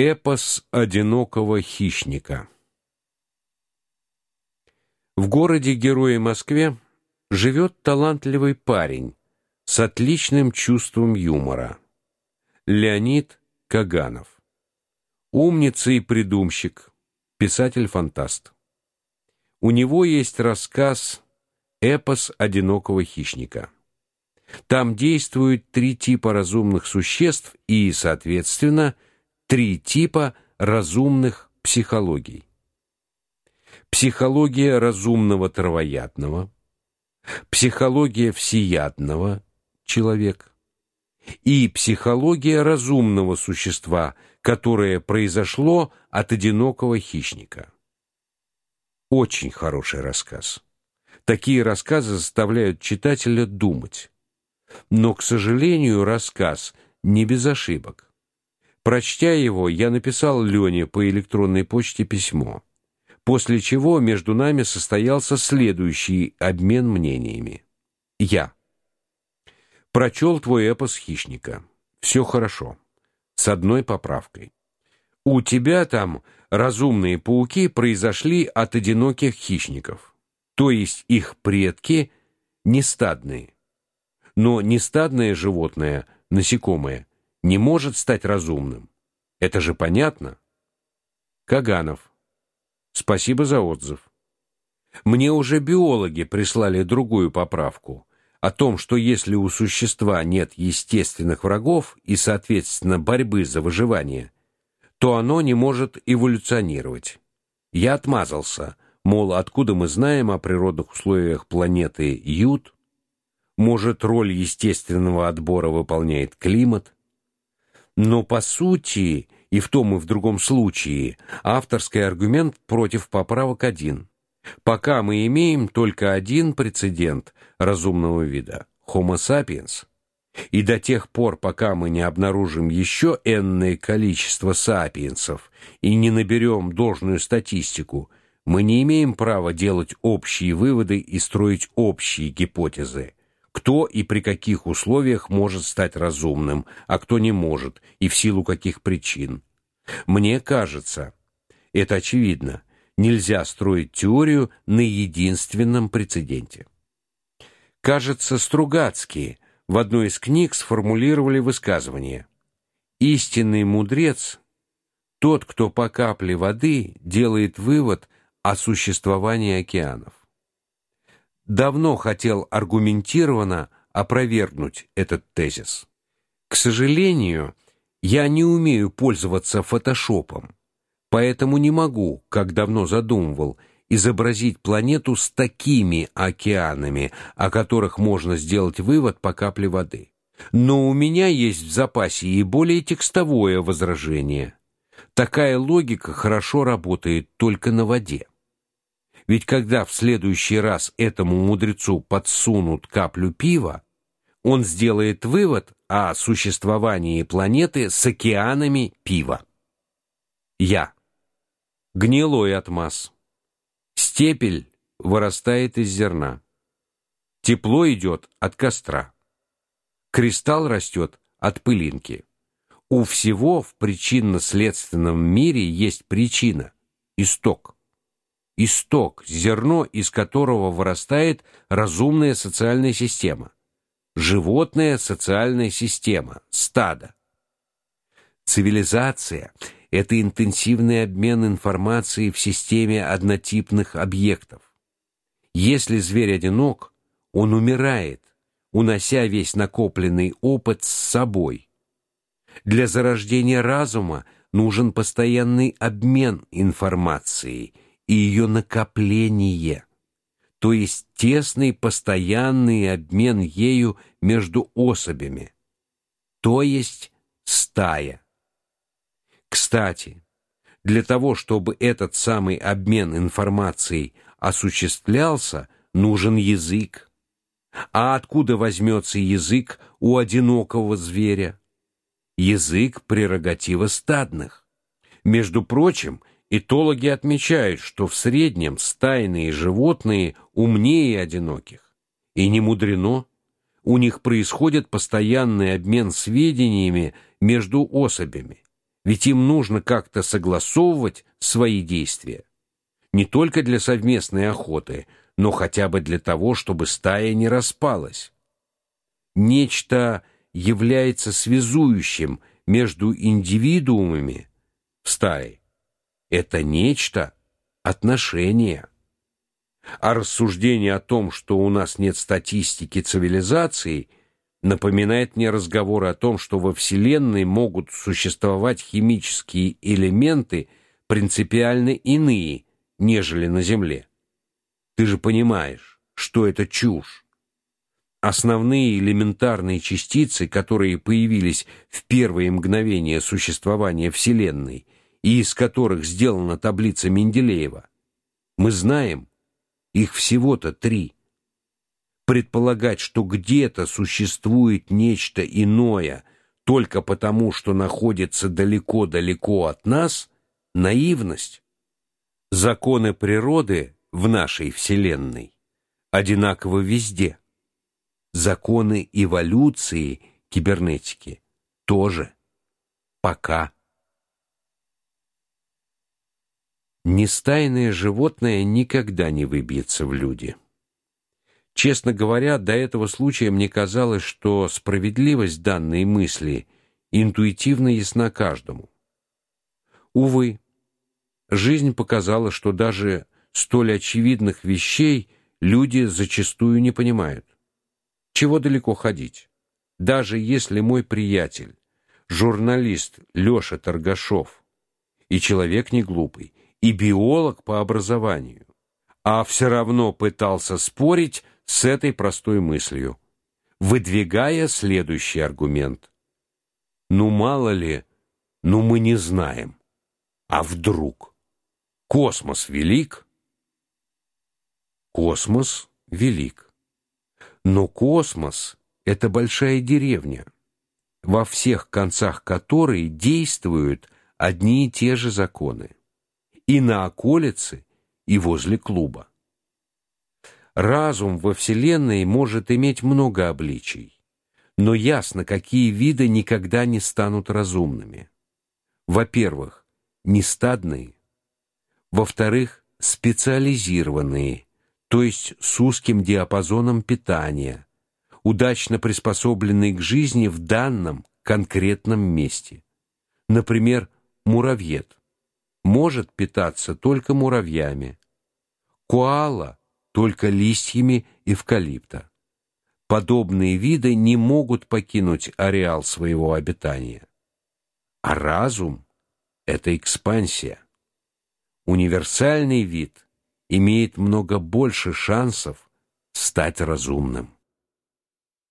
Эпос одинокого хищника. В городе Герое Москве живет талантливый парень с отличным чувством юмора. Леонид Каганов. Умница и придумщик, писатель-фантаст. У него есть рассказ Эпос одинокого хищника. Там действуют три типа разумных существ и, соответственно, три типа разумных психологий. Психология разумного травоядного, психология всеядного человека и психология разумного существа, которое произошло от одинокого хищника. Очень хороший рассказ. Такие рассказы заставляют читателя думать. Но, к сожалению, рассказ не без ошибок. Прочтя его, я написал Лене по электронной почте письмо, после чего между нами состоялся следующий обмен мнениями. Я прочел твой эпос Хищника. Все хорошо, с одной поправкой. У тебя там разумные пауки произошли от одиноких хищников, то есть их предки не стадные. Но не стадное животное, насекомое, не может стать разумным. Это же понятно. Каганов. Спасибо за отзыв. Мне уже биологи прислали другую поправку о том, что если у существа нет естественных врагов и, соответственно, борьбы за выживание, то оно не может эволюционировать. Я отмазался, мол, откуда мы знаем о природных условиях планеты Ют? Может, роль естественного отбора выполняет климат? Но по сути, и в том и в другом случае, авторский аргумент против поправок один. Пока мы имеем только один прецедент разумного вида Homo sapiens. И до тех пор, пока мы не обнаружим еще энное количество сапиенсов и не наберем должную статистику, мы не имеем права делать общие выводы и строить общие гипотезы кто и при каких условиях может стать разумным, а кто не может и в силу каких причин. Мне кажется, это очевидно. Нельзя строить теорию на единственном прецеденте. Кажется, Стругацкие в одной из книг сформулировали высказывание: истинный мудрец тот, кто по капле воды делает вывод о существовании океанов давно хотел аргументированно опровергнуть этот тезис. К сожалению, я не умею пользоваться фотошопом, поэтому не могу, как давно задумывал, изобразить планету с такими океанами, о которых можно сделать вывод по капле воды. Но у меня есть в запасе и более текстовое возражение. Такая логика хорошо работает только на воде. Ведь когда в следующий раз этому мудрецу подсунут каплю пива, он сделает вывод о существовании планеты с океанами пива. Я. Гнилой от масс. Степель вырастает из зерна. Тепло идет от костра. Кристалл растет от пылинки. У всего в причинно-следственном мире есть причина, исток исток, зерно, из которого вырастает разумная социальная система. Животная социальная система, стадо. Цивилизация это интенсивный обмен информацией в системе однотипных объектов. Если зверь одинок, он умирает, унося весь накопленный опыт с собой. Для зарождения разума нужен постоянный обмен информацией и ее накопление, то есть тесный постоянный обмен ею между особями, то есть стая. Кстати, для того, чтобы этот самый обмен информацией осуществлялся, нужен язык. А откуда возьмется язык у одинокого зверя? Язык прерогатива стадных. Между прочим, Этологи отмечают, что в среднем стайные животные умнее одиноких. И не мудрено, у них происходит постоянный обмен сведениями между особями. Ведь им нужно как-то согласовывать свои действия. Не только для совместной охоты, но хотя бы для того, чтобы стая не распалась. Нечто является связующим между индивидуумами в стае. Это нечто отношения. А рассуждение о том, что у нас нет статистики цивилизации, напоминает мне разговоры о том, что во Вселенной могут существовать химические элементы принципиально иные, нежели на Земле. Ты же понимаешь, что это чушь. Основные элементарные частицы, которые появились в первые мгновения существования Вселенной и из которых сделана таблица Менделеева, мы знаем, их всего-то три. Предполагать, что где-то существует нечто иное только потому, что находится далеко-далеко от нас, наивность. Законы природы в нашей вселенной одинаковы везде. Законы эволюции кибернетики тоже. Пока. Нестайное животное никогда не выбьется в люди. Честно говоря, до этого случая мне казалось, что справедливость данной мысли интуитивно ясна каждому. Увы, жизнь показала, что даже столь очевидных вещей люди зачастую не понимают. Чего далеко ходить? Даже если мой приятель, журналист Лёша Торгашов, и человек не глупый, и биолог по образованию, а все равно пытался спорить с этой простой мыслью, выдвигая следующий аргумент. Ну мало ли, ну мы не знаем. А вдруг космос велик? Космос велик. Но космос это большая деревня, во всех концах которой действуют одни и те же законы и на околице, и возле клуба. Разум во Вселенной может иметь много обличий, но ясно, какие виды никогда не станут разумными. Во-первых, нестадные, во-вторых, специализированные, то есть с узким диапазоном питания, удачно приспособленные к жизни в данном конкретном месте. Например, муравьед может питаться только муравьями. Коала только листьями эвкалипта. Подобные виды не могут покинуть ареал своего обитания. А разум это экспансия. Универсальный вид имеет много больше шансов стать разумным.